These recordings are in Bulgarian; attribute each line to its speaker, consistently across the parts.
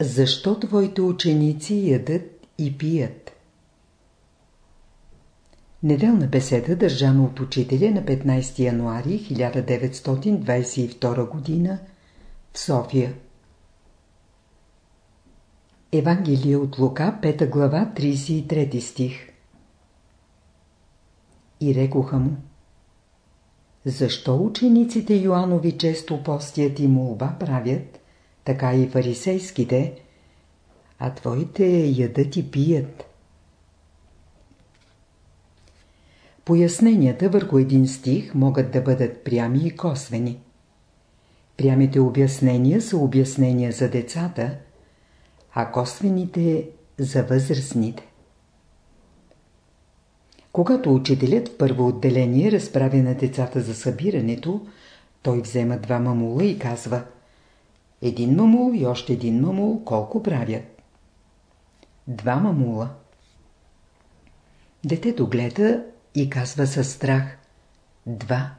Speaker 1: Защо твоите ученици ядат и пият? Неделна беседа, държана от учителя на 15 януари 1922 г. в София. Евангелие от Лука, 5 глава, 33 стих. И рекоха му. Защо учениците Йоанови често постият и молба правят, така и фарисейските, а твоите ядат и пият? Поясненията върху един стих могат да бъдат прями и косвени. Прямите обяснения са обяснения за децата, а косвените за възрастните. Когато учителят в първо отделение разправя на децата за събирането, той взема два мамула и казва Един мамул и още един мамул колко правят? Два мамула. Детето гледа и казва със страх Два.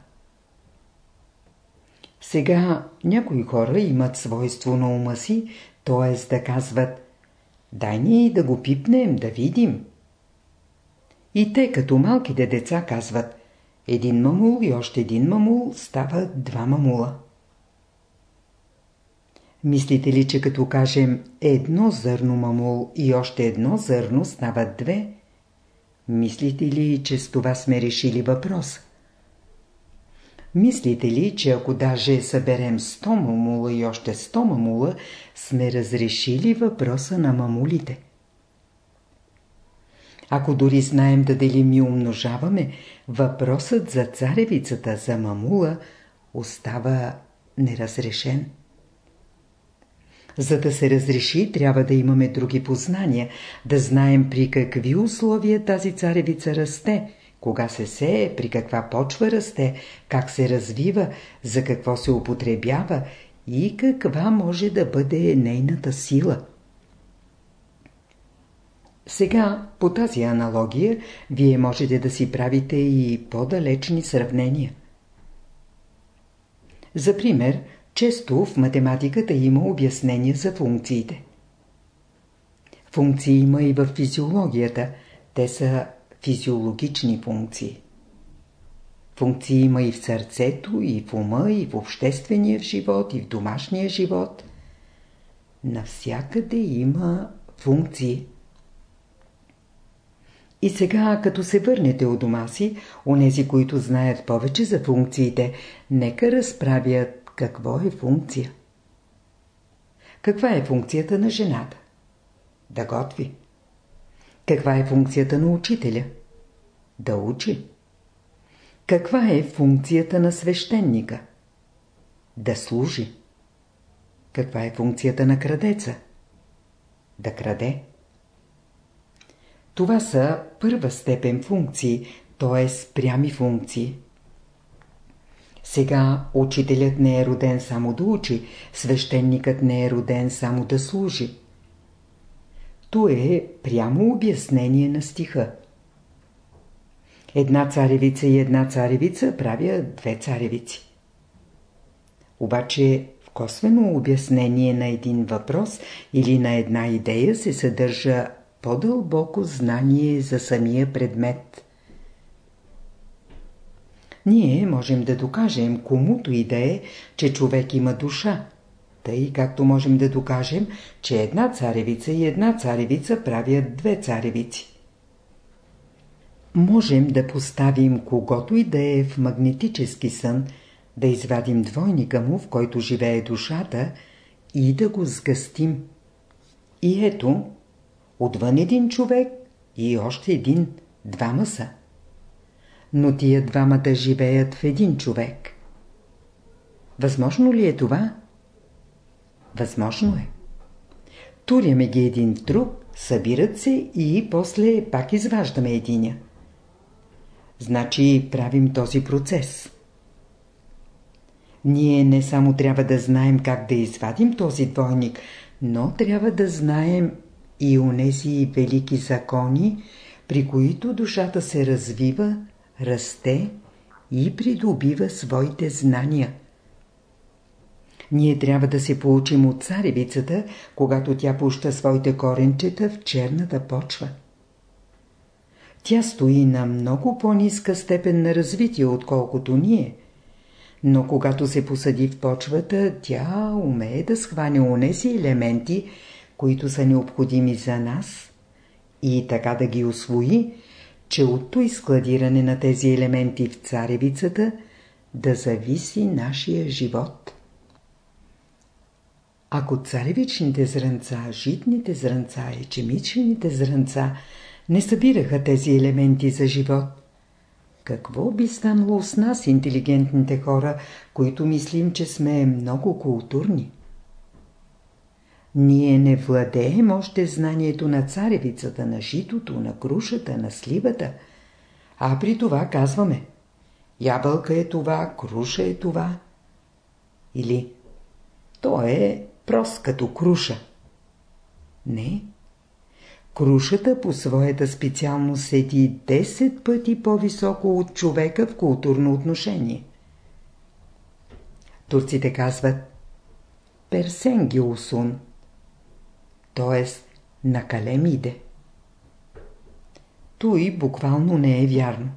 Speaker 1: Сега някои хора имат свойство на ума си, т.е. да казват Дай ни да го пипнем, да видим. И те като малките деца казват един мамул и още един мамул стават два мамула. Мислите ли, че като кажем едно зърно мамул и още едно зърно стават две? Мислите ли, че с това сме решили въпрос? Мислите ли, че ако даже съберем 100 мамула и още 100 мамула, сме разрешили въпроса на мамулите? Ако дори знаем да делим и умножаваме, въпросът за царевицата, за мамула, остава неразрешен. За да се разреши, трябва да имаме други познания, да знаем при какви условия тази царевица расте, кога се сее, при каква почва расте, как се развива, за какво се употребява и каква може да бъде нейната сила. Сега, по тази аналогия, вие можете да си правите и по-далечни сравнения. За пример, често в математиката има обяснения за функциите. Функции има и в физиологията. Те са физиологични функции. Функции има и в сърцето, и в ума, и в обществения живот, и в домашния живот. Навсякъде има функции. И сега, като се върнете у дома си, онези, които знаят повече за функциите, нека разправят какво е функция. Каква е функцията на жената? Да готви. Каква е функцията на учителя? Да учи. Каква е функцията на свещеника? Да служи. Каква е функцията на крадеца? Да краде. Това са първа степен функции, т.е. прями функции. Сега учителят не е роден само да учи, свещеникът не е роден само да служи. То е прямо обяснение на стиха. Една царевица и една царевица правят две царевици. Обаче в косвено обяснение на един въпрос или на една идея се съдържа по-дълбоко знание за самия предмет. Ние можем да докажем комуто и да е, че човек има душа, тъй както можем да докажем, че една царевица и една царевица правят две царевици. Можем да поставим когото и да е в магнетически сън, да извадим двойника му, в който живее душата, и да го сгъстим. И ето, Отвън един човек и още един, двама са. Но тия двамата живеят в един човек. Възможно ли е това? Възможно е. Туряме ги един труп, събират се и после пак изваждаме единя. Значи правим този процес. Ние не само трябва да знаем как да извадим този двойник, но трябва да знаем и онези велики закони, при които душата се развива, расте и придобива своите знания. Ние трябва да се получим от царевицата, когато тя пуща своите коренчета в черната почва. Тя стои на много по-ниска степен на развитие, отколкото ние. Но когато се посади в почвата, тя умее да схване унеси елементи, които са необходими за нас и така да ги освои, че от той складиране на тези елементи в царевицата да зависи нашия живот. Ако царевичните зранца, житните зранца, ечемичените зранца не събираха тези елементи за живот, какво би станало с нас, интелигентните хора, които мислим, че сме много културни? Ние не владеем още знанието на царевицата, на житото, на крушата, на сливата, а при това казваме Ябълка е това, круша е това. Или то е прост като круша. Не. Крушата по своята специалност седи 10 пъти по-високо от човека в културно отношение. Турците казват персенгиусун, т.е. накалем иде. Той буквално не е вярно.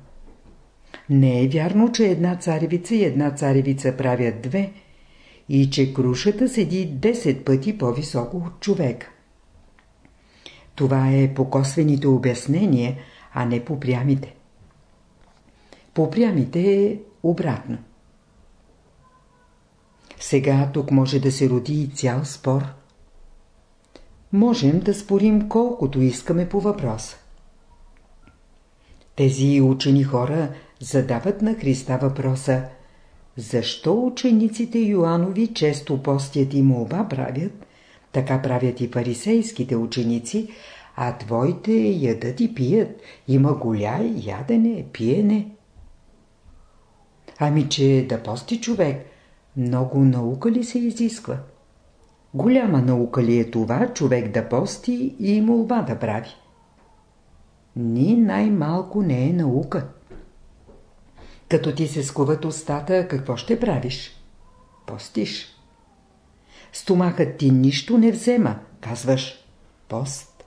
Speaker 1: Не е вярно, че една царевица и една царевица правят две и че крушата седи 10 пъти по-високо от човека. Това е по косвените обяснения, а не по прямите. По прямите е обратно. Сега тук може да се роди и цял спор. Можем да спорим колкото искаме по въпроса. Тези учени хора задават на Христа въпроса Защо учениците Йоанови често постят и молба правят, така правят и фарисейските ученици, а твоите ядат и пият, има голяй, ядене, пиене. Ами че да пости човек, много наука ли се изисква? Голяма наука ли е това човек да пости и молба да прави? Ни най-малко не е наука. Като ти се скуват устата, какво ще правиш? Постиш. Стомахът ти нищо не взема, казваш пост.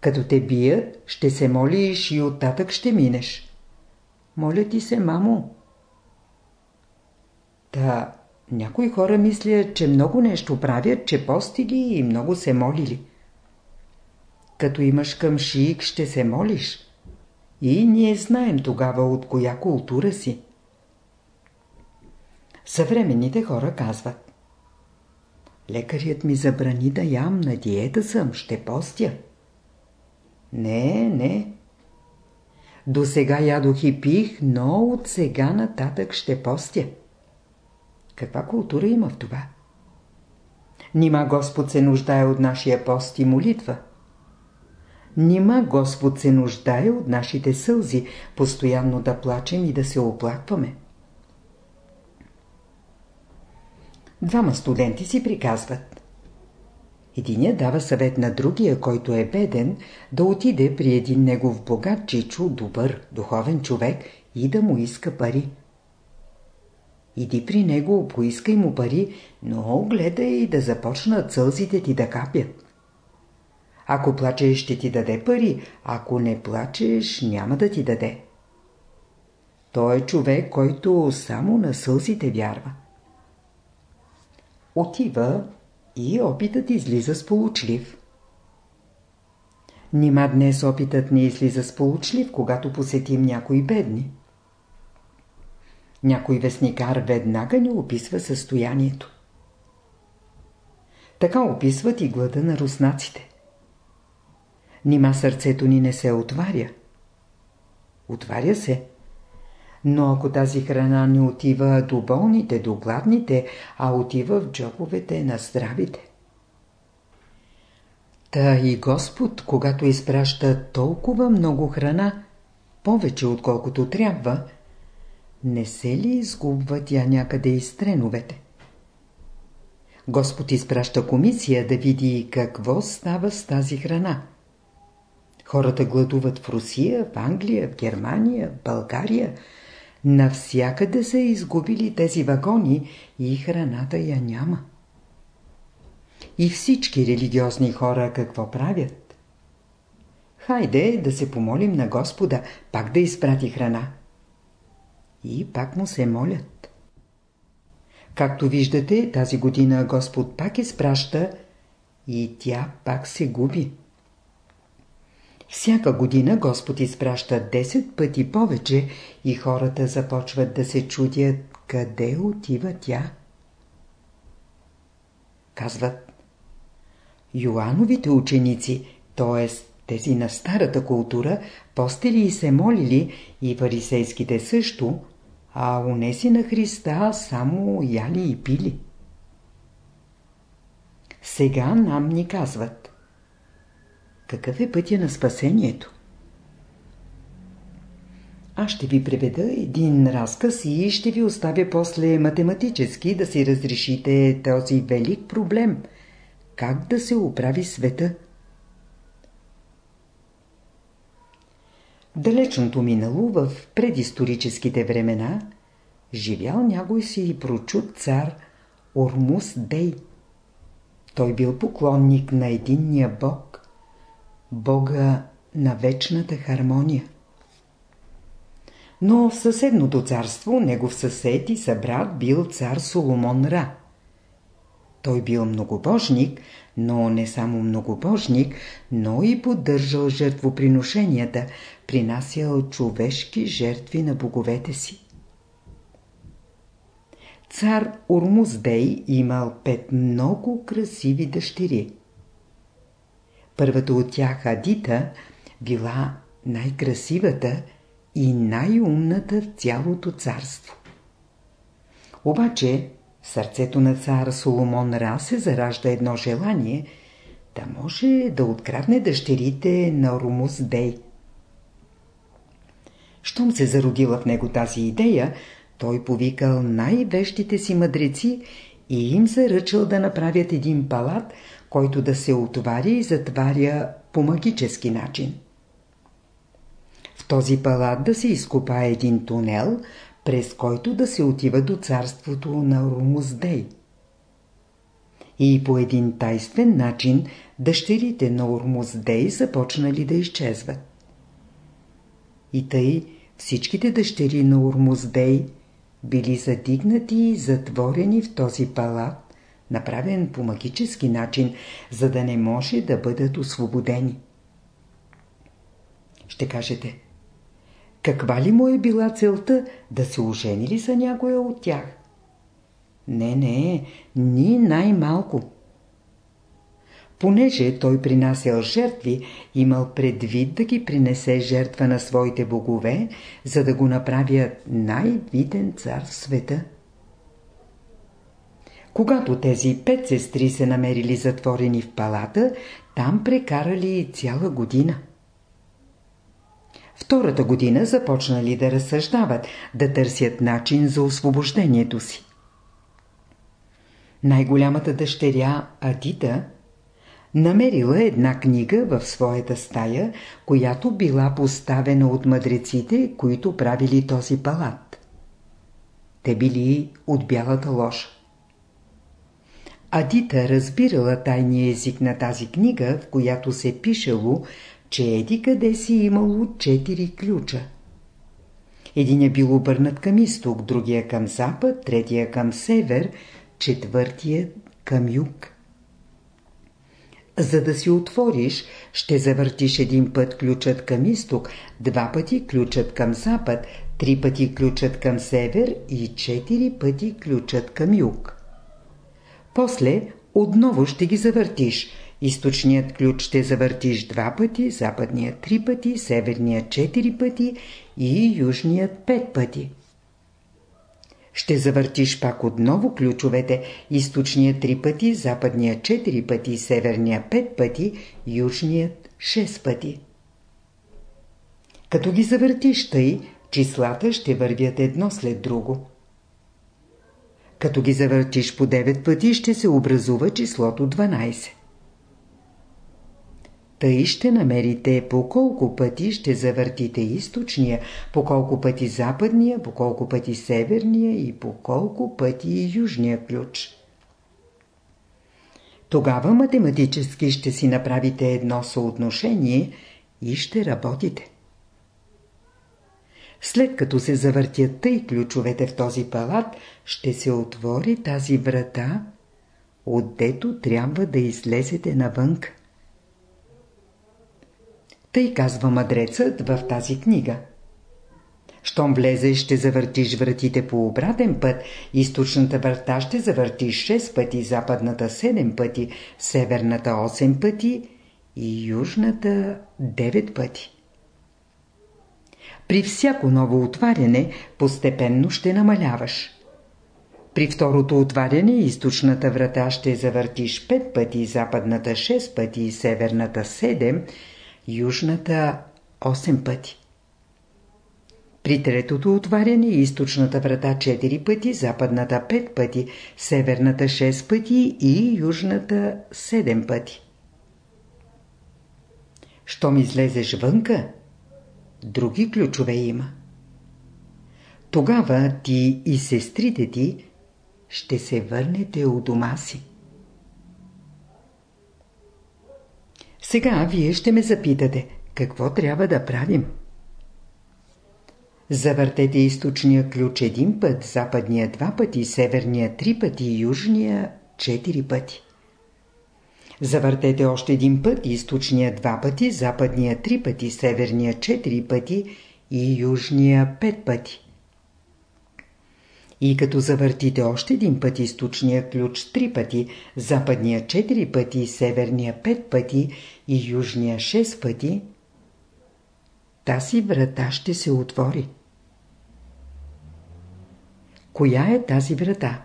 Speaker 1: Като те бият, ще се молиш и оттатък ще минеш. Моля ти се, мамо. Та, някои хора мислят, че много нещо правят, че постили и много се молили. Като имаш към шиик, ще се молиш. И ние знаем тогава от коя култура си. Съвременните хора казват Лекарят ми забрани да ям, на диета съм, ще постя. Не, не. До сега ядох и пих, но от сега нататък ще постя. Каква култура има в това? Нима Господ се нуждае от нашия пост и молитва. Нима Господ се нуждае от нашите сълзи, постоянно да плачем и да се оплакваме. Двама студенти си приказват. Единият дава съвет на другия, който е беден, да отиде при един негов богат чичо, добър, духовен човек и да му иска пари. Иди при него, поискай му пари, но гледай да започнат сълзите ти да капят. Ако плачеш, ще ти даде пари, ако не плачеш, няма да ти даде. Той е човек, който само на сълзите вярва. Отива и опитът излиза сполучлив. Нима днес опитът не излиза сполучлив, когато посетим някои бедни. Някой вестникар веднага ни описва състоянието. Така описват и глада на руснаците. Нима сърцето ни не се отваря. Отваря се. Но ако тази храна не отива до болните, до гладните, а отива в джоповете на здравите. Та и Господ, когато изпраща толкова много храна, повече отколкото трябва, не се ли изгубва тя някъде из треновете? Господ изпраща комисия да види какво става с тази храна. Хората гладуват в Русия, в Англия, в Германия, в България. Навсякъде са изгубили тези вагони и храната я няма. И всички религиозни хора какво правят? Хайде да се помолим на Господа, пак да изпрати храна. И пак му се молят. Както виждате, тази година Господ пак изпраща и тя пак се губи. Всяка година Господ изпраща 10 пъти повече и хората започват да се чудят къде отива тя. Казват Йоановите ученици, т.е. тези на старата култура, постели и се молили и фарисейските също, а унеси на Христа само яли и пили. Сега нам ни казват. Какъв е пътя на спасението? Аз ще ви преведа един разказ и ще ви оставя после математически да си разрешите този велик проблем. Как да се оправи света? Далечното минало, в предисторическите времена, живял някой си и прочут цар Ормус Дей. Той бил поклонник на единния бог, бога на вечната хармония. Но в съседното царство, негов съсед и събрат бил цар Соломон Ра. Той бил многобожник, но не само многобожник, но и поддържал жертвоприношенията, принасял човешки жертви на боговете си. Цар Урмуздей имал пет много красиви дъщери. Първата от тях, Адита, била най-красивата и най-умната в цялото царство. Обаче, в сърцето на цар Соломон Ра се заражда едно желание да може да открадне дъщерите на Румус Дей. Щом се зародила в него тази идея, той повикал най-вещите си мъдреци и им заръчал да направят един палат, който да се отваря и затваря по магически начин. В този палат да се изкопа един тунел, през който да се отива до царството на Румуздей. И по един тайствен начин дъщерите на Урмуздей започнали да изчезват. И тъй всичките дъщери на Урмуздей били задигнати и затворени в този палат, направен по магически начин, за да не може да бъдат освободени. Ще кажете, каква ли му е била целта да се ожени ли за някоя от тях? Не, не, ни най-малко. Понеже той принасял жертви, имал предвид да ги принесе жертва на своите богове, за да го направят най-виден цар в света. Когато тези пет сестри се намерили затворени в палата, там прекарали цяла година. Втората година започнали да разсъждават, да търсят начин за освобождението си. Най-голямата дъщеря Адита намерила една книга в своята стая, която била поставена от мъдреците, които правили този палат. Те били от бялата лоша. Адита разбирала тайния език на тази книга, в която се пишело, че еди къде си имало четири ключа. Един е бил обърнат към изток, другия към запад, третия към север, четвъртия към юг. За да си отвориш, ще завъртиш един път ключът към изток, два пъти ключът към запад, три пъти ключът към север и четири пъти ключът към юг. После отново ще ги завъртиш. Източният ключ ще завъртиш два пъти, западният три пъти, северният четири пъти и южният пет пъти. Ще завъртиш пак отново ключовете, източния три пъти, западния четири пъти, северния пет пъти, южният шест пъти. Като ги завъртиш тъй, числата ще вървят едно след друго. Като ги завъртиш по 9 пъти, ще се образува числото 12. Тъй ще намерите по колко пъти ще завъртите източния, по колко пъти западния, по колко пъти северния и по колко пъти южния ключ. Тогава математически ще си направите едно съотношение и ще работите. След като се завъртят тъй ключовете в този палат, ще се отвори тази врата, отдето трябва да излезете навън. Тъй казва мъдрецът в тази книга. Щом влезеш, ще завъртиш вратите по обратен път, източната врата ще завъртиш 6 пъти, западната 7 пъти, северната 8 пъти и южната 9 пъти. При всяко ново отваряне постепенно ще намаляваш. При второто отваряне източната врата ще завъртиш 5 пъти, западната 6 пъти, северната 7, южната 8 пъти. При третото отваряне източната врата 4 пъти, западната 5 пъти, северната 6 пъти и южната 7 пъти. Щом излезеш вънка, други ключове има. Тогава ти и сестрите ти ще се върнете у дома си. Сега вие ще ме запитате, какво трябва да правим? Завъртете източния ключ един път, западния два пъти, северния три пъти, южния четири пъти. Завъртете още един път, източния два пъти, западния три пъти, северния четири пъти и южния пет пъти. И като завъртите още един път източния ключ три пъти, западния четири пъти, северния пет пъти и южния шест пъти, тази врата ще се отвори. Коя е тази врата?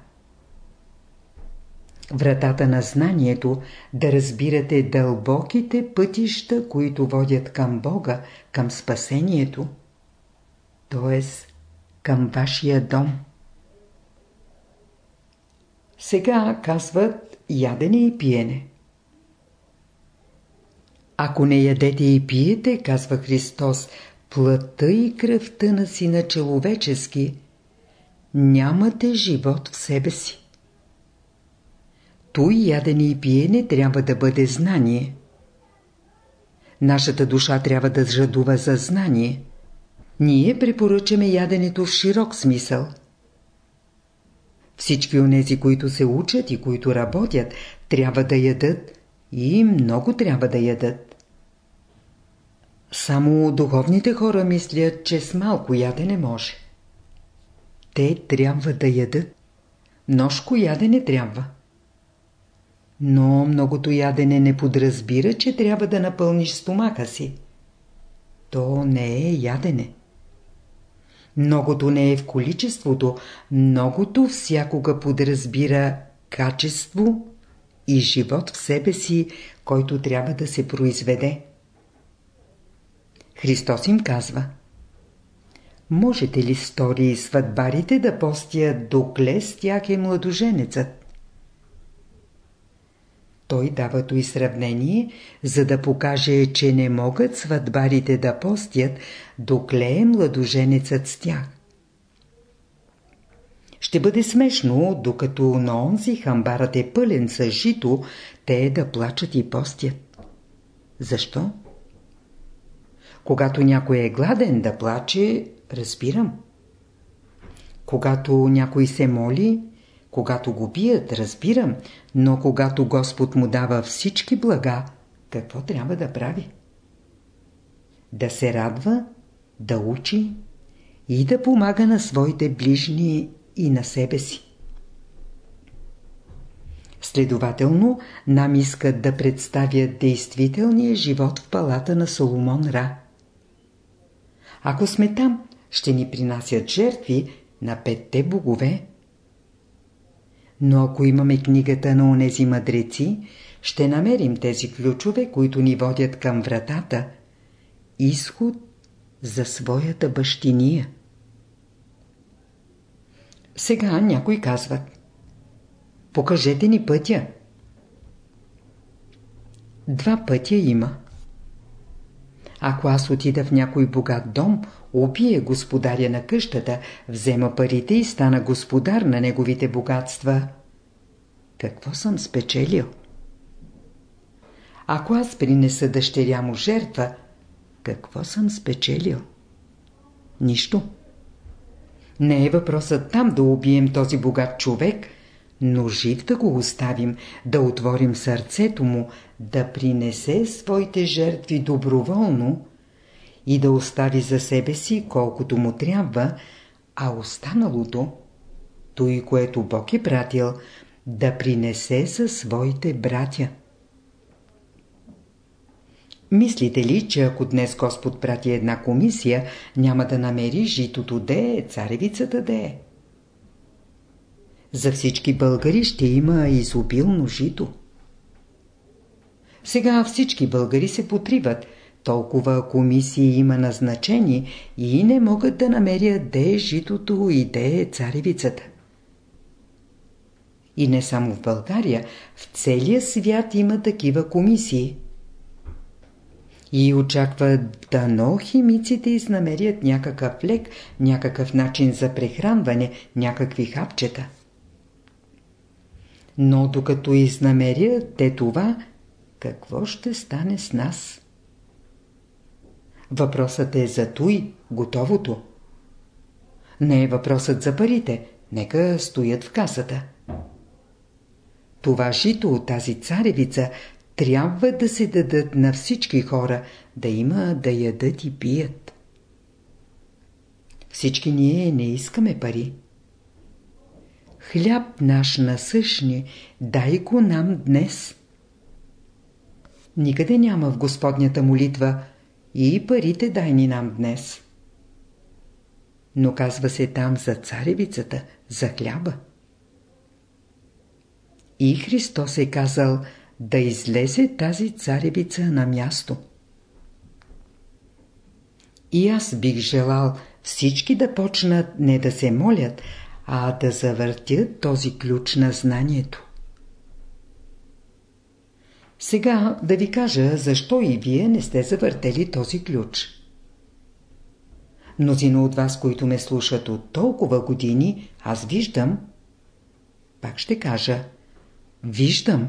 Speaker 1: Вратата на знанието да разбирате дълбоките пътища, които водят към Бога, към спасението, т.е. към вашия дом. Сега казват ядене и пиене. Ако не ядете и пиете, казва Христос, плътта и кръвта на сина човечески, нямате живот в себе си. Той ядене и пиене трябва да бъде знание. Нашата душа трябва да жадува за знание. Ние препоръчаме яденето в широк смисъл. Всички онези, които се учат и които работят, трябва да ядат и много трябва да ядат. Само духовните хора мислят, че с малко ядене може. Те трябва да ядат. Ножко ядене трябва. Но многото ядене не подразбира, че трябва да напълниш стомаха си. То не е ядене. Многото не е в количеството, многото всякога подразбира качество и живот в себе си, който трябва да се произведе. Христос им казва Можете ли стори сватбарите да постят докле с тях е младоженецът? Той дава и сравнение, за да покаже, че не могат сватбарите да постят, докле е младоженецът с тях. Ще бъде смешно, докато на онзи хамбарът е пълен с жито, те да плачат и постят. Защо? Когато някой е гладен да плаче, разбирам. Когато някой се моли, когато го бият, разбирам, но когато Господ му дава всички блага, какво трябва да прави? Да се радва, да учи и да помага на своите ближни и на себе си. Следователно, нам искат да представят действителния живот в палата на Соломон Ра. Ако сме там, ще ни принасят жертви на петте богове. Но ако имаме книгата на онези мъдреци, ще намерим тези ключове, които ни водят към вратата. Изход за своята бащиния. Сега някой казват Покажете ни пътя. Два пътя има. Ако аз отида в някой богат дом, убие господаря на къщата, взема парите и стана господар на неговите богатства, какво съм спечелил? Ако аз принеса дъщеря му жертва, какво съм спечелил? Нищо. Не е въпросът там да убием този богат човек, но жив да го оставим, да отворим сърцето му, да принесе своите жертви доброволно и да остави за себе си колкото му трябва, а останалото, той, което Бог е пратил, да принесе със своите братя. Мислите ли, че ако днес Господ прати една комисия, няма да намери житото де е, царевицата де е? За всички българи ще има изобилно жито. Сега всички българи се потриват, толкова комисии има назначени и не могат да намерят де е житото и де е царевицата. И не само в България, в целия свят има такива комисии – и очакват дано химиците изнамерят някакъв лек, някакъв начин за прехранване, някакви хапчета. Но докато изнамерят те това, какво ще стане с нас? Въпросът е за той, готовото. Не е въпросът за парите, нека стоят в касата. Това жито от тази царевица трябва да се дадат на всички хора, да има да ядат и пият. Всички ние не искаме пари. Хляб наш насъщни, дай го нам днес. Никъде няма в Господнята молитва и парите дай ни нам днес. Но казва се там за царевицата, за хляба. И Христос е казал – да излезе тази царевица на място. И аз бих желал всички да почнат не да се молят, а да завъртят този ключ на знанието. Сега да ви кажа, защо и вие не сте завъртели този ключ. Мнозина от вас, които ме слушат от толкова години, аз виждам, пак ще кажа, виждам,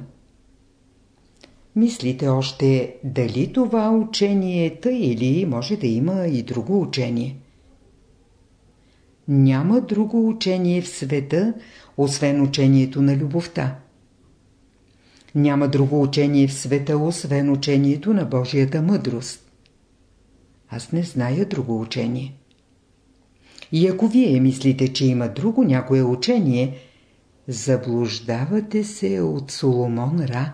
Speaker 1: Мислите още дали това учение е тъй или може да има и друго учение. Няма друго учение в света, освен учението на любовта. Няма друго учение в света, освен учението на Божията мъдрост. Аз не зная друго учение. И ако вие мислите, че има друго някое учение, заблуждавате се от Соломон Ра.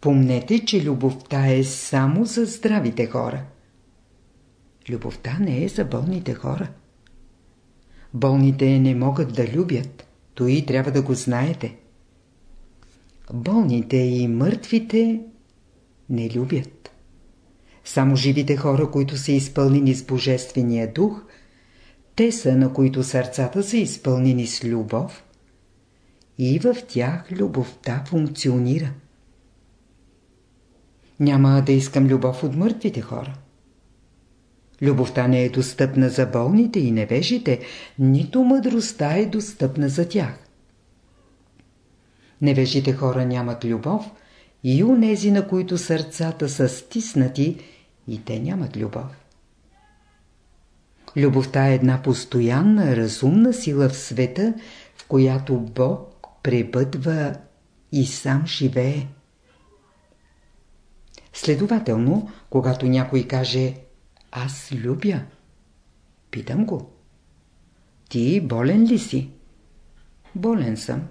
Speaker 1: Помнете, че любовта е само за здравите хора. Любовта не е за болните хора. Болните не могат да любят. Той трябва да го знаете. Болните и мъртвите не любят. Само живите хора, които са изпълнени с Божествения дух, те са, на които сърцата са изпълнени с любов и в тях любовта функционира. Няма да искам любов от мъртвите хора. Любовта не е достъпна за болните и невежите, нито мъдростта е достъпна за тях. Невежите хора нямат любов и нези, на които сърцата са стиснати, и те нямат любов. Любовта е една постоянна, разумна сила в света, в която Бог пребъдва и сам живее. Следователно, когато някой каже «Аз любя», питам го. Ти болен ли си? Болен съм.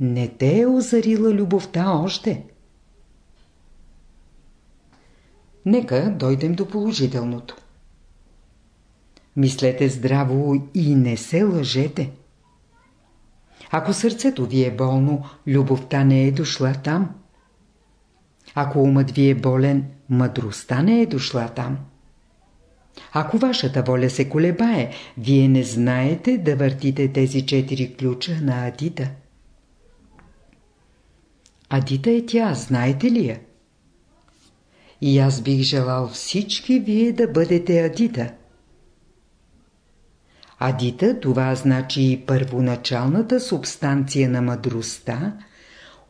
Speaker 1: Не те е озарила любовта още. Нека дойдем до положителното. Мислете здраво и не се лъжете. Ако сърцето ви е болно, любовта не е дошла там. Ако умът ви е болен, мъдростта не е дошла там. Ако вашата воля се колебае, вие не знаете да въртите тези четири ключа на Адита. Е тя, знаете ли я? И аз бих желал всички вие да бъдете Адита. Адита това значи първоначалната субстанция на мъдростта,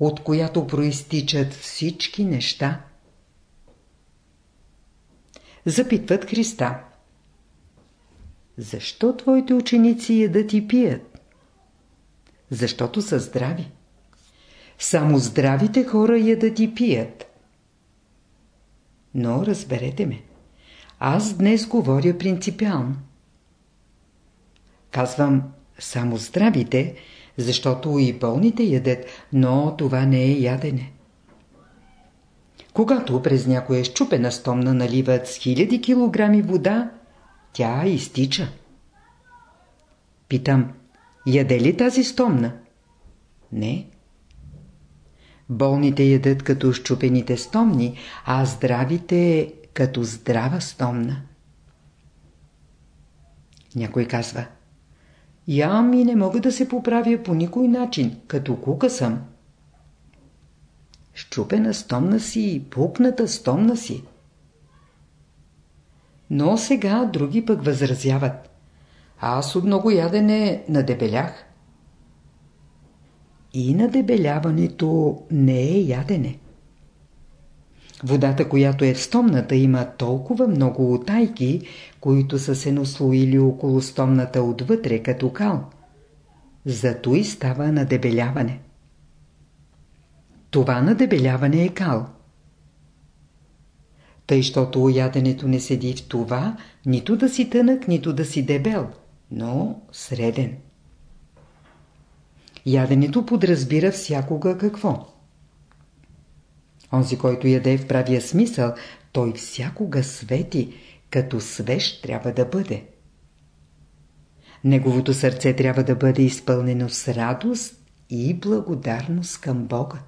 Speaker 1: от която проистичат всички неща. Запитват Христа. Защо твоите ученици ядат и пият? Защото са здрави. Само здравите хора ядат и пият. Но разберете ме. Аз днес говоря принципиално. Казвам само здравите, защото и болните ядат, но това не е ядене. Когато през някоя щупена стомна наливат с хиляди килограми вода, тя изтича. Питам, яде ли тази стомна? Не. Болните ядат като щупените стомни, а здравите като здрава стомна. Някой казва, ям и не мога да се поправя по никой начин, като кука съм. Щупена стомна си, пукната стомна си. Но сега други пък възразяват. Аз от много ядене надебелях. И надебеляването не е ядене. Водата, която е в стомната, има толкова много отайки, които са се наслоили около стомната отвътре като кал. Зато и става надебеляване. Това надебеляване е кал. Тъй, щото яденето не седи в това, нито да си тънък, нито да си дебел, но среден. Яденето подразбира всякога какво? Онзи, който яде в правия смисъл, той всякога свети, като свещ трябва да бъде. Неговото сърце трябва да бъде изпълнено с радост и благодарност към Бога.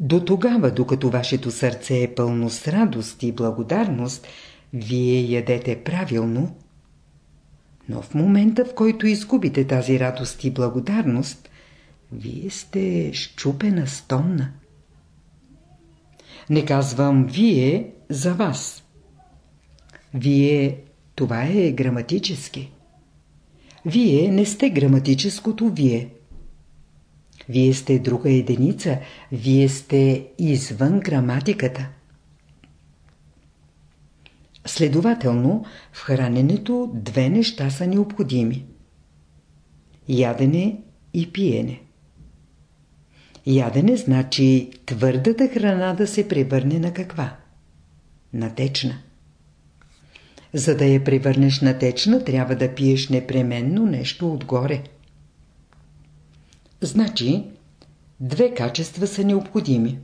Speaker 1: До тогава, докато вашето сърце е пълно с радост и благодарност, вие ядете правилно, но в момента, в който изгубите тази радост и благодарност, вие сте щупена стомна. Не казвам вие за вас. Вие, това е граматически. Вие не сте граматическото вие. Вие сте друга единица, вие сте извън граматиката. Следователно, в храненето две неща са необходими. Ядене и пиене. Ядене значи твърдата храна да се превърне на каква? На течна. За да я превърнеш на течна, трябва да пиеш непременно нещо отгоре. Значи, две качества са необходими.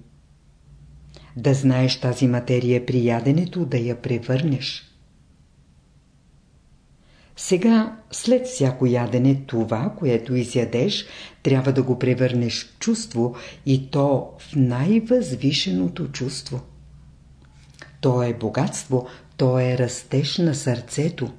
Speaker 1: Да знаеш тази материя при яденето, да я превърнеш. Сега, след всяко ядене, това, което изядеш, трябва да го превърнеш в чувство и то в най-възвишеното чувство. То е богатство, то е растеж на сърцето.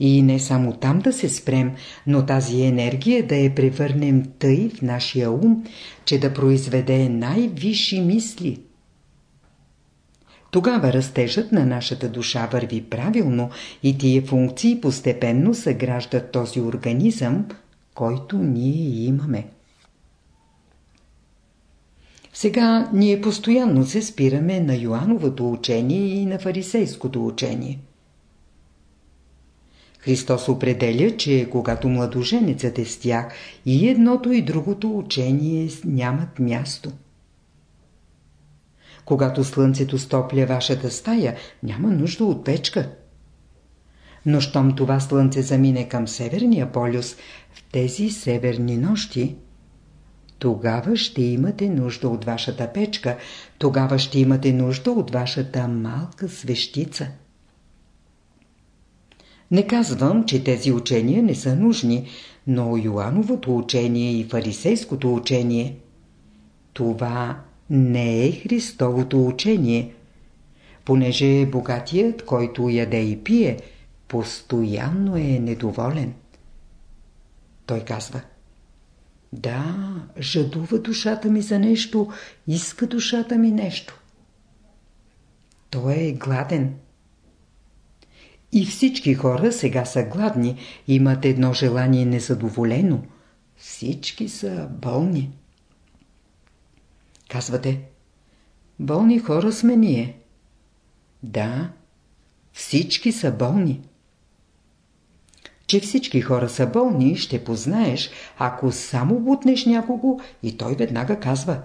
Speaker 1: И не само там да се спрем, но тази енергия да я превърнем тъй в нашия ум, че да произведе най-висши мисли. Тогава растежът на нашата душа върви правилно и тия функции постепенно съграждат този организъм, който ние имаме. Сега ние постоянно се спираме на Йоановото учение и на фарисейското учение. Христос определя, че когато младоженецът е с тях, и едното и другото учение нямат място. Когато слънцето стопля вашата стая, няма нужда от печка. Но щом това слънце замине към Северния полюс, в тези северни нощи, тогава ще имате нужда от вашата печка, тогава ще имате нужда от вашата малка свещица. Не казвам, че тези учения не са нужни, но Йоановото учение и фарисейското учение това не е Христовото учение, понеже богатият, който яде и пие, постоянно е недоволен. Той казва Да, жадува душата ми за нещо, иска душата ми нещо. Той е гладен. И всички хора сега са гладни, имат едно желание незадоволено. Всички са болни. Казвате, болни хора сме ние. Да, всички са болни. Че всички хора са болни, ще познаеш, ако само бутнеш някого и той веднага казва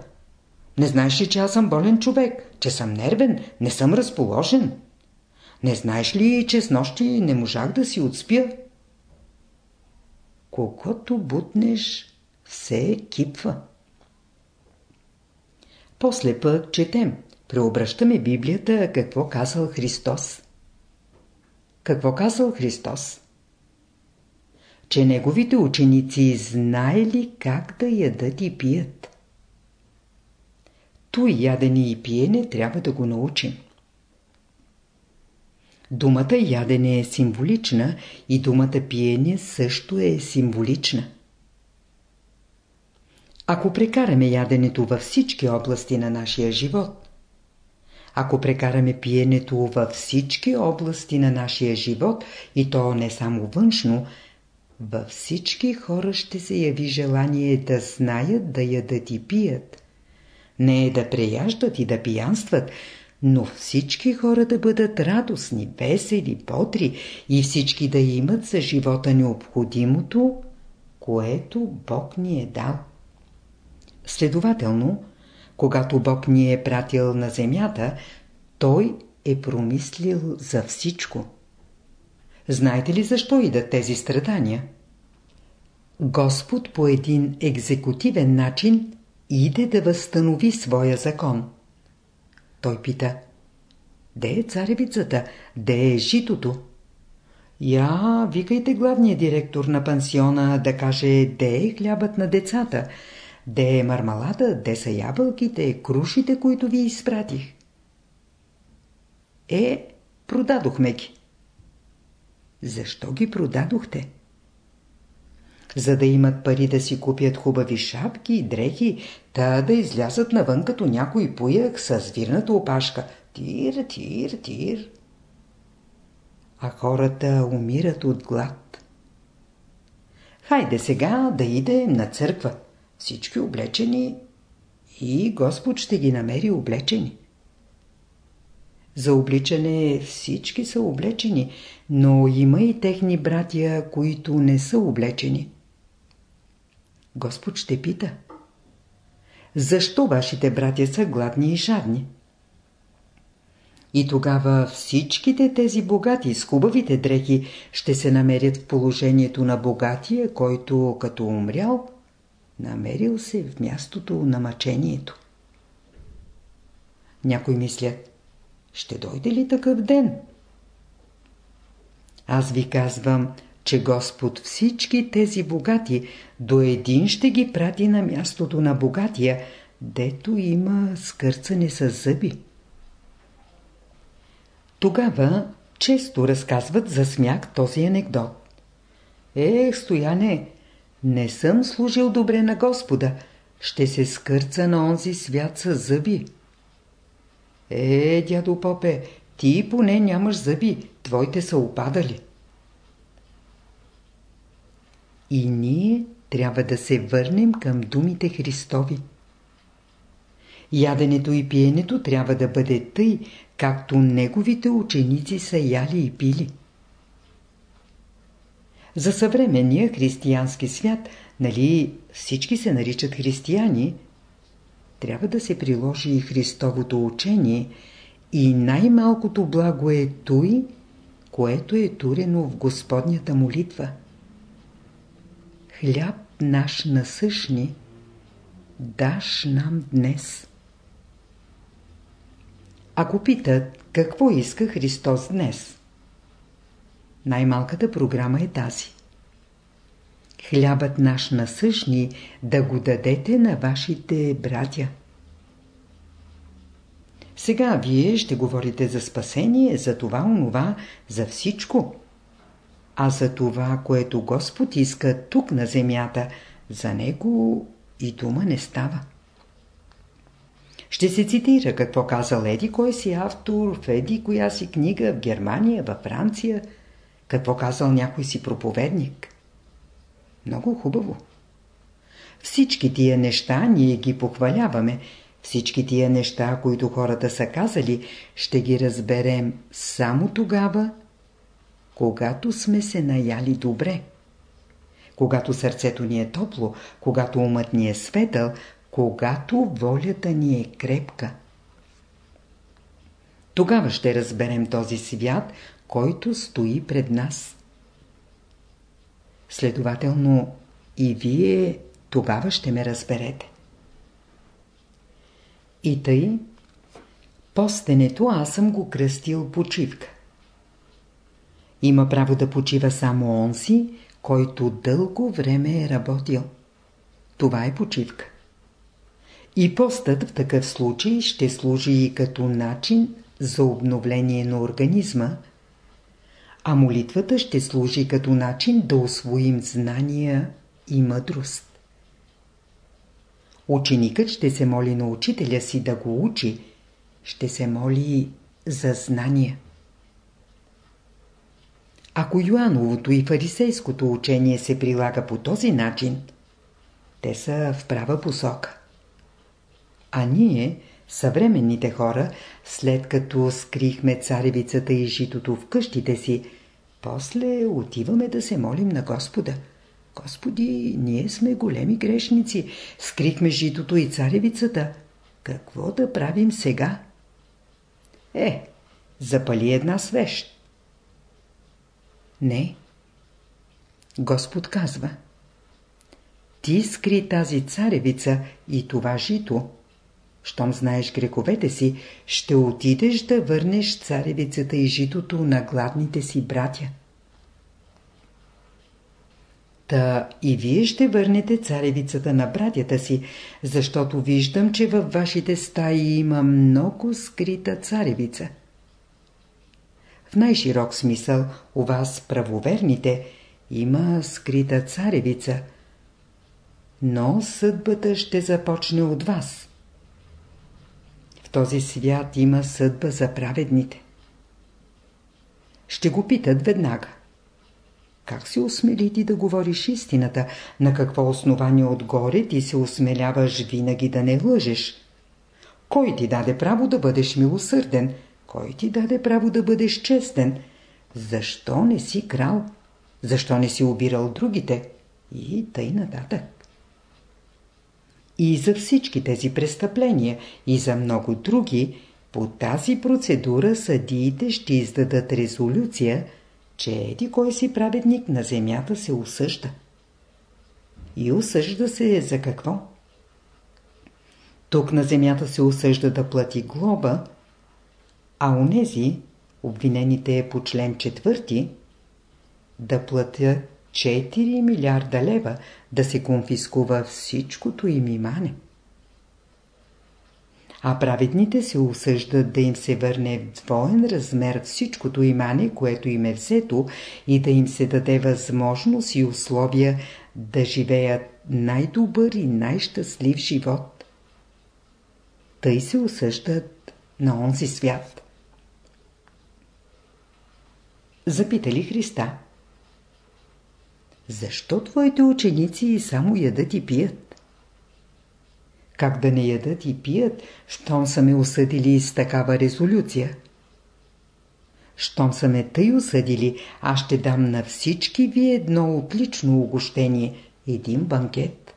Speaker 1: Не знаеш ли, че аз съм болен човек, че съм нервен, не съм разположен? Не знаеш ли, че с нощи не можах да си отспя? Колкото бутнеш, все кипва. После пък четем, преобръщаме Библията, какво казал Христос. Какво казал Христос? Че неговите ученици знаели как да ядат и пият. Той ядене и пиене трябва да го научим. Думата ядене е символична и думата пиене също е символична. Ако прекараме яденето във всички области на нашия живот, ако прекараме пиенето във всички области на нашия живот, и то не само външно, във всички хора ще се яви желание да знаят да ядат и пият. Не е да преяждат и да пиянстват, но всички хора да бъдат радостни, весели, бодри и всички да имат за живота необходимото, което Бог ни е дал. Следователно, когато Бог ни е пратил на земята, Той е промислил за всичко. Знаете ли защо идат тези страдания? Господ по един екзекутивен начин иде да възстанови своя закон. Той пита, де е царевицата, де е житото? Я, викайте главния директор на пансиона да каже, де е хлябът на децата, де е мармалада, де са ябълките, крушите, които ви изпратих. Е, продадохме ги. Защо ги продадохте? За да имат пари да си купят хубави шапки и дрехи, та да излязат навън като някой пуяк с вирната опашка. Тир, тир, тир. А хората умират от глад. Хайде сега да идем на църква. Всички облечени и Господ ще ги намери облечени. За обличане всички са облечени, но има и техни братия, които не са облечени. Господ ще пита. Защо вашите братя са гладни и жадни? И тогава всичките тези богати с хубавите дрехи ще се намерят в положението на богатия, който като умрял, намерил се в мястото на мъчението. Някой мислят, ще дойде ли такъв ден? Аз ви казвам, че Господ всички тези богати до един ще ги прати на мястото на богатия, дето има скърцане с зъби. Тогава често разказват за смяк този анекдот. Ех, стояне, не съм служил добре на Господа, ще се скърца на онзи свят с зъби. Е, дядо Попе, ти поне нямаш зъби, твоите са опадали. И ние трябва да се върнем към думите Христови. Яденето и пиенето трябва да бъде тъй, както неговите ученици са яли и пили. За съвременния християнски свят, нали всички се наричат християни, трябва да се приложи и Христовото учение и най-малкото благо е той, което е турено в Господнята молитва – хляб наш насъщни, даш нам днес. Ако питат какво иска Христос днес, най-малката програма е тази. Хлябът наш насъщни да го дадете на вашите братя. Сега вие ще говорите за спасение, за това, онова, за всичко. А за това, което Господ иска тук на земята, за него и дума не става. Ще се цитира какво казал Еди, кой си автор в Еди, коя си книга в Германия, във Франция, какво казал някой си проповедник. Много хубаво. Всички тия неща ние ги похваляваме. Всички тия неща, които хората са казали, ще ги разберем само тогава, когато сме се наяли добре. Когато сърцето ни е топло, когато умът ни е светъл, когато волята ни е крепка. Тогава ще разберем този свят, който стои пред нас. Следователно, и вие тогава ще ме разберете. И тъй, постенето аз съм го кръстил почивка. Има право да почива само онзи, който дълго време е работил. Това е почивка. И постът в такъв случай ще служи и като начин за обновление на организма, а молитвата ще служи като начин да освоим знания и мъдрост. Ученикът ще се моли на учителя си да го учи, ще се моли за знания. Ако Йоановото и фарисейското учение се прилага по този начин, те са в права посока. А ние, съвременните хора, след като скрихме царевицата и житото в къщите си, после отиваме да се молим на Господа. Господи, ние сме големи грешници, скрихме житото и царевицата. Какво да правим сега? Е, запали една свещ. Не. Господ казва. Ти скри тази царевица и това жито, щом знаеш греховете си, ще отидеш да върнеш царевицата и житото на гладните си братя. Та и вие ще върнете царевицата на братята си, защото виждам, че във вашите стаи има много скрита царевица. В най-широк смисъл у вас правоверните има скрита царевица, но съдбата ще започне от вас този свят има съдба за праведните. Ще го питат веднага. Как се осмели ти да говориш истината? На какво основание отгоре ти се осмеляваш винаги да не лъжеш? Кой ти даде право да бъдеш милосърден? Кой ти даде право да бъдеш честен? Защо не си крал? Защо не си обирал другите? И тъй нататък. И за всички тези престъпления и за много други, по тази процедура съдиите ще издадат резолюция, че еди кой си праведник на земята се осъжда. И осъжда се за какво? Тук на земята се осъжда да плати глоба, а онези, обвинените по член 4, да платят 4 милиарда лева да се конфискува всичкото им имане. А праведните се осъждат да им се върне в двоен размер всичкото имане, което им е взето и да им се даде възможност и условия да живеят най-добър и най-щастлив живот. Тъй се осъждат на онзи свят. Запитали Христа – защо твоите ученици само ядат и пият? Как да не ядат и пият, щом са ме осъдили с такава резолюция? Щом са ме тъй осъдили, аз ще дам на всички ви едно отлично угощение – един банкет.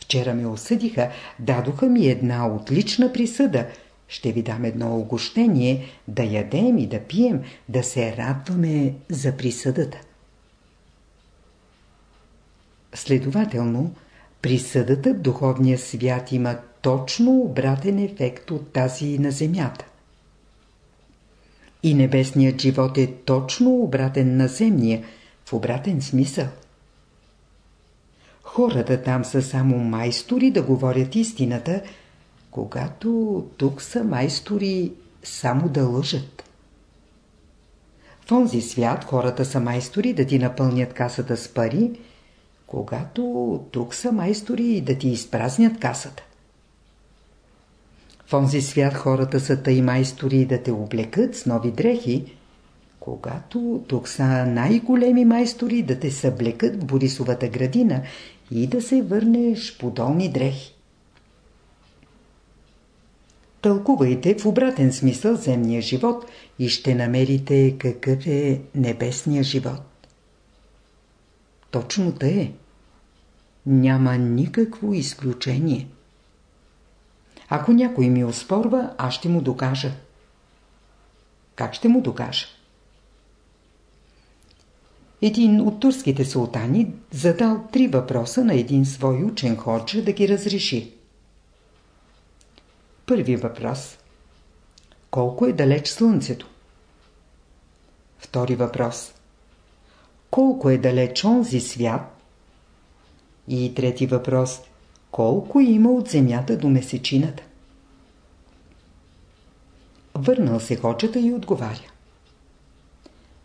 Speaker 1: Вчера ме осъдиха, дадоха ми една отлична присъда. Ще ви дам едно угощение, да ядем и да пием, да се радваме за присъдата. Следователно, присъдата в духовния свят има точно обратен ефект от тази на земята. И небесният живот е точно обратен на земния, в обратен смисъл. Хората там са само майстори да говорят истината, когато тук са майстори само да лъжат. В онзи свят хората са майстори да ти напълнят касата с пари, Когато тук са майстори да ти изпразнят касата. В онзи свят хората са тъй майстори да те облекат с нови дрехи, когато тук са най-големи майстори да те съблекат в Борисовата градина и да се върнеш по долни дрехи. Тълкувайте в обратен смисъл земния живот и ще намерите какъв е небесния живот. Точно е. Няма никакво изключение. Ако някой ми оспорва, аз ще му докажа. Как ще му докажа? Един от турските султани задал три въпроса на един свой учен ходжа да ги разреши. Първи въпрос. Колко е далеч Слънцето? Втори въпрос. Колко е далеч онзи свят? И трети въпрос. Колко има от Земята до месечината? Върнал се хочета и отговаря.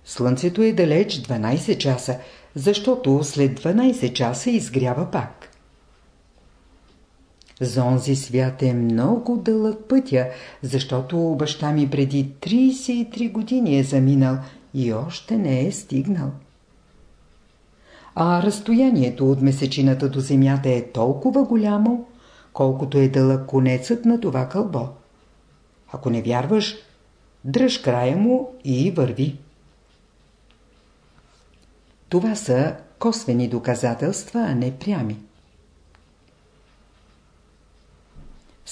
Speaker 1: Слънцето е далеч 12 часа, защото след 12 часа изгрява пак. За онзи свят е много дълъг пътя, защото баща ми преди 33 години е заминал и още не е стигнал. А разстоянието от месечината до земята е толкова голямо, колкото е дълъг конецът на това кълбо. Ако не вярваш, дръж края му и върви. Това са косвени доказателства, а не прями.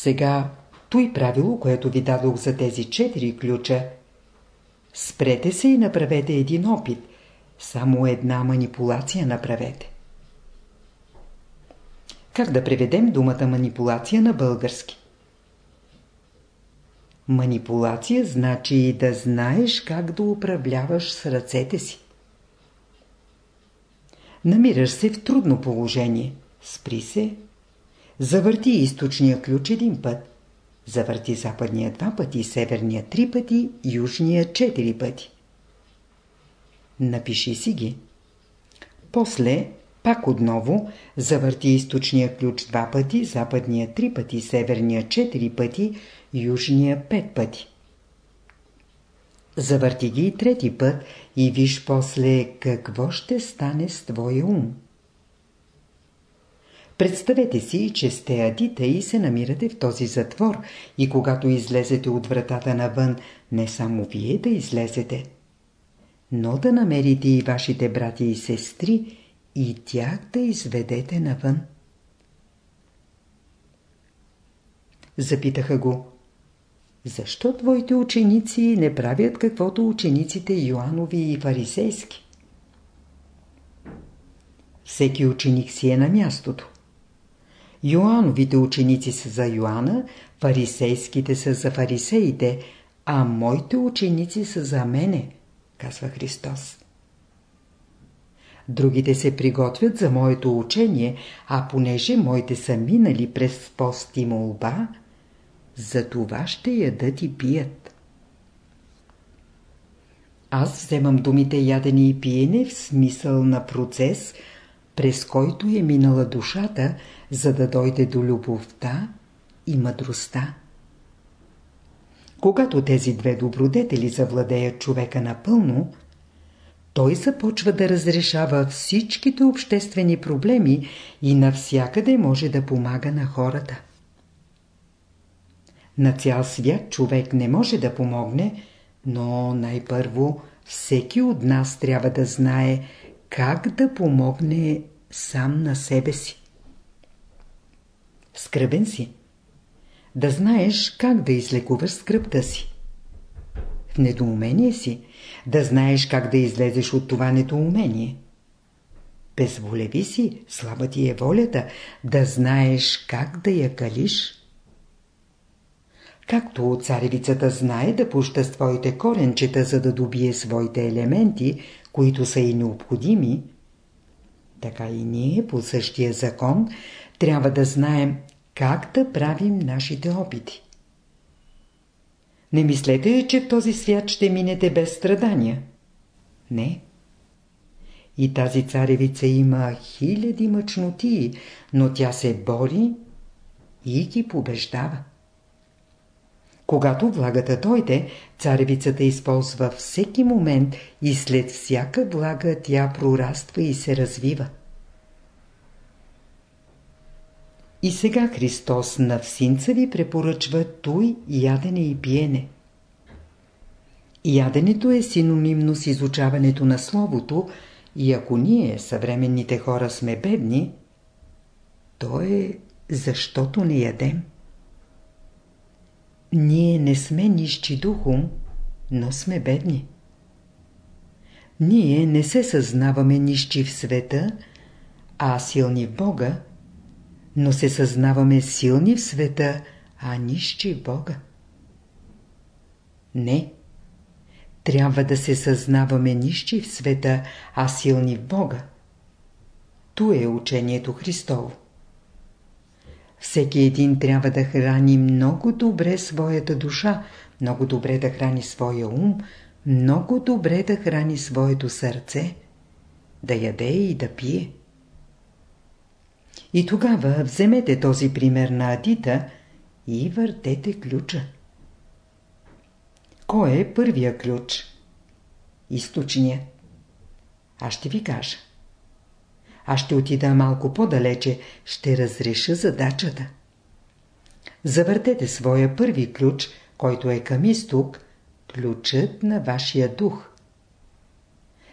Speaker 1: Сега, той правило, което ви дадох за тези четири ключа, спрете се и направете един опит. Само една манипулация направете. Как да преведем думата манипулация на български? Манипулация значи да знаеш как да управляваш с ръцете си. Намираш се в трудно положение. Спри се. Завърти източния ключ един път. Завърти западния два пъти, северния три пъти, южния четири пъти. Напиши си ги. После, пак отново, завърти източния ключ два пъти, западния три пъти, северния четири пъти, южния пет пъти. Завърти ги трети път и виж после какво ще стане с твоя ум. Представете си, че сте адита и се намирате в този затвор и когато излезете от вратата навън, не само вие да излезете, но да намерите и вашите брати и сестри и тях да изведете навън. Запитаха го. Защо твоите ученици не правят каквото учениците Йоанови и фарисейски? Всеки ученик си е на мястото. Йоановите ученици са за Йоанна, фарисейските са за фарисеите, а моите ученици са за мене, казва Христос. Другите се приготвят за моето учение, а понеже моите са минали през пост и молба, за това ще ядат и пият. Аз вземам думите ядене и пиене в смисъл на процес, през който е минала душата, за да дойде до любовта и мъдростта. Когато тези две добродетели завладеят човека напълно, той започва да разрешава всичките обществени проблеми и навсякъде може да помага на хората. На цял свят човек не може да помогне, но най-първо всеки от нас трябва да знае как да помогне сам на себе си. Скръбен си. Да знаеш как да излекуваш скръпта си. В недоумение си. Да знаеш как да излезеш от това недоумение. Безволеви си, слаба ти е волята, да знаеш как да я калиш. Както царевицата знае да пуща своите коренчета, за да добие своите елементи, които са и необходими, така и ние по същия закон трябва да знаем как да правим нашите опити. Не мислете, че този свят ще минете без страдания. Не. И тази царевица има хиляди мъчноти, но тя се бори и ги побеждава. Когато влагата дойде, царевицата използва всеки момент и след всяка влага тя прораства и се развива. И сега Христос на всинца ви препоръчва той ядене и пиене. Яденето е синонимно с изучаването на Словото и ако ние, съвременните хора, сме бедни, то е защото не ядем. Ние не сме нищи духом, но сме бедни. Ние не се съзнаваме нищи в света, а силни в Бога, но се съзнаваме силни в света, а нищи в Бога. Не. Трябва да се съзнаваме нищи в света, а силни в Бога. То е учението Христово. Всеки един трябва да храни много добре своята душа, много добре да храни своя ум, много добре да храни своето сърце, да яде и да пие. И тогава вземете този пример на Адита и въртете ключа. Кой е първия ключ? Източният. Аз ще ви кажа. Аз ще отида малко по-далече, ще разреша задачата. Завъртете своя първи ключ, който е към изток, ключът на вашия дух.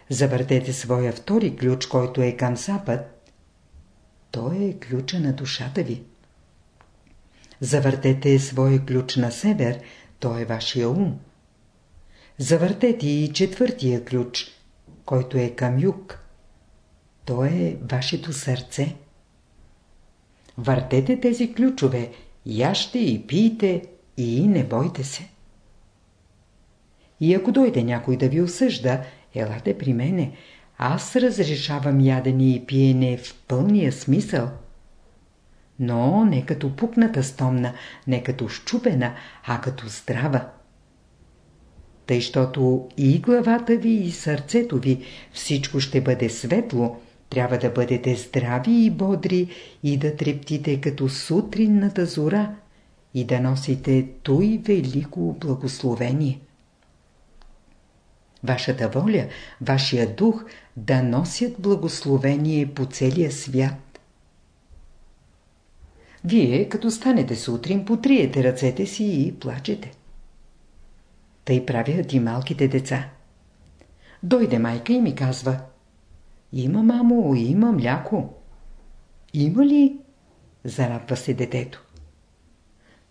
Speaker 1: Завъртете своя втори ключ, който е към запад. Той е ключа на душата ви. Завъртете своя ключ на север, той е вашия ум. Завъртете и четвъртия ключ, който е към юг. То е вашето сърце. Въртете тези ключове, яще и пийте и не бойте се. И ако дойде някой да ви осъжда, елате при мене. Аз разрешавам ядене и пиене в пълния смисъл. Но не като пукната стомна, не като щупена, а като здрава. Тъй, щото и главата ви, и сърцето ви всичко ще бъде светло, трябва да бъдете здрави и бодри и да трептите като сутринната зора и да носите той велико благословение. Вашата воля, вашия дух да носят благословение по целия свят. Вие, като станете сутрин, потриете ръцете си и плачете. Тъй правят и малките деца. Дойде майка и ми казва – има, мамо, има мляко. Има ли? Зарадва се детето.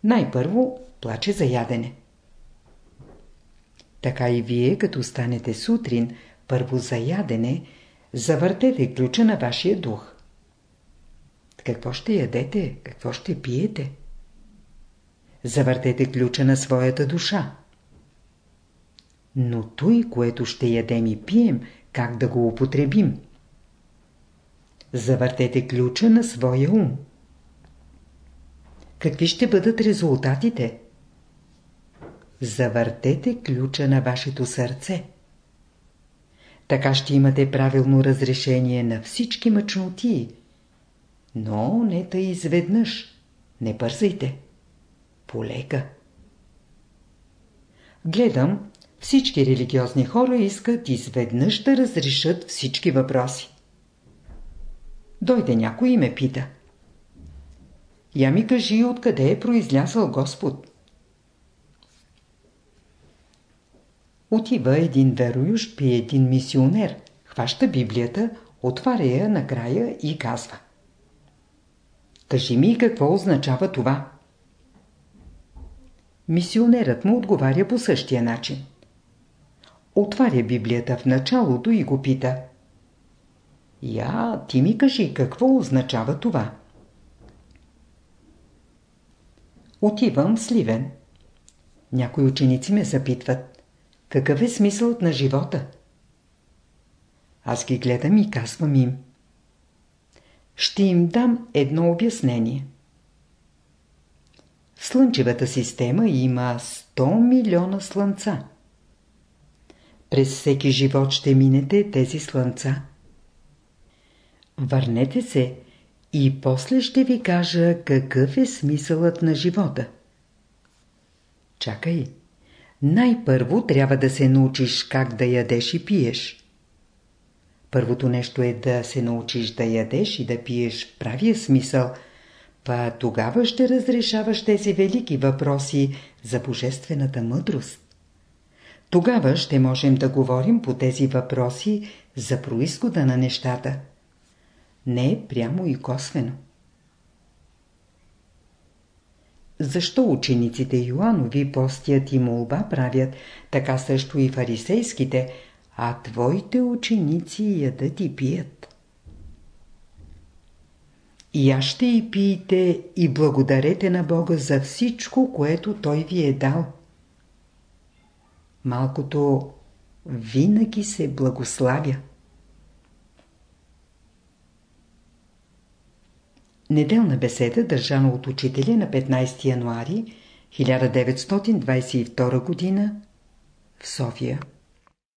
Speaker 1: Най-първо плаче за ядене. Така и вие, като станете сутрин, първо за ядене, завъртете ключа на вашия дух. Какво ще ядете? Какво ще пиете? Завъртете ключа на своята душа. Но той, което ще ядем и пием, как да го употребим? Завъртете ключа на своя ум. Какви ще бъдат резултатите? Завъртете ключа на вашето сърце. Така ще имате правилно разрешение на всички мъчноти. Но не тъй изведнъж. Не бързайте. Полека. Гледам, всички религиозни хора искат изведнъж да разрешат всички въпроси. Дойде някой и ме пита. Я ми кажи откъде е произлязъл Господ. Отива един верующ при един мисионер, хваща Библията, отваря я накрая и казва. Кажи ми какво означава това. Мисионерът му отговаря по същия начин. Отваря Библията в началото и го пита. Я, ти ми кажи, какво означава това? Отивам в Сливен. Някои ученици ме запитват. Какъв е смисълът на живота? Аз ги гледам и казвам им. Ще им дам едно обяснение. В Слънчевата система има 100 милиона слънца. През всеки живот ще минете тези слънца. Върнете се и после ще ви кажа какъв е смисълът на живота. Чакай. Най-първо трябва да се научиш как да ядеш и пиеш. Първото нещо е да се научиш да ядеш и да пиеш правия смисъл, па тогава ще разрешаваш тези велики въпроси за божествената мъдрост. Тогава ще можем да говорим по тези въпроси за происхода на нещата. Не прямо и косвено. Защо учениците Йоанови постят и молба правят, така също и фарисейските, а твоите ученици ядат и пият? И аз ще и пиете и благодарете на Бога за всичко, което Той ви е дал. Малкото винаги се благославя. Неделна беседа, държана от учителя на 15 януари 1922 г. в София.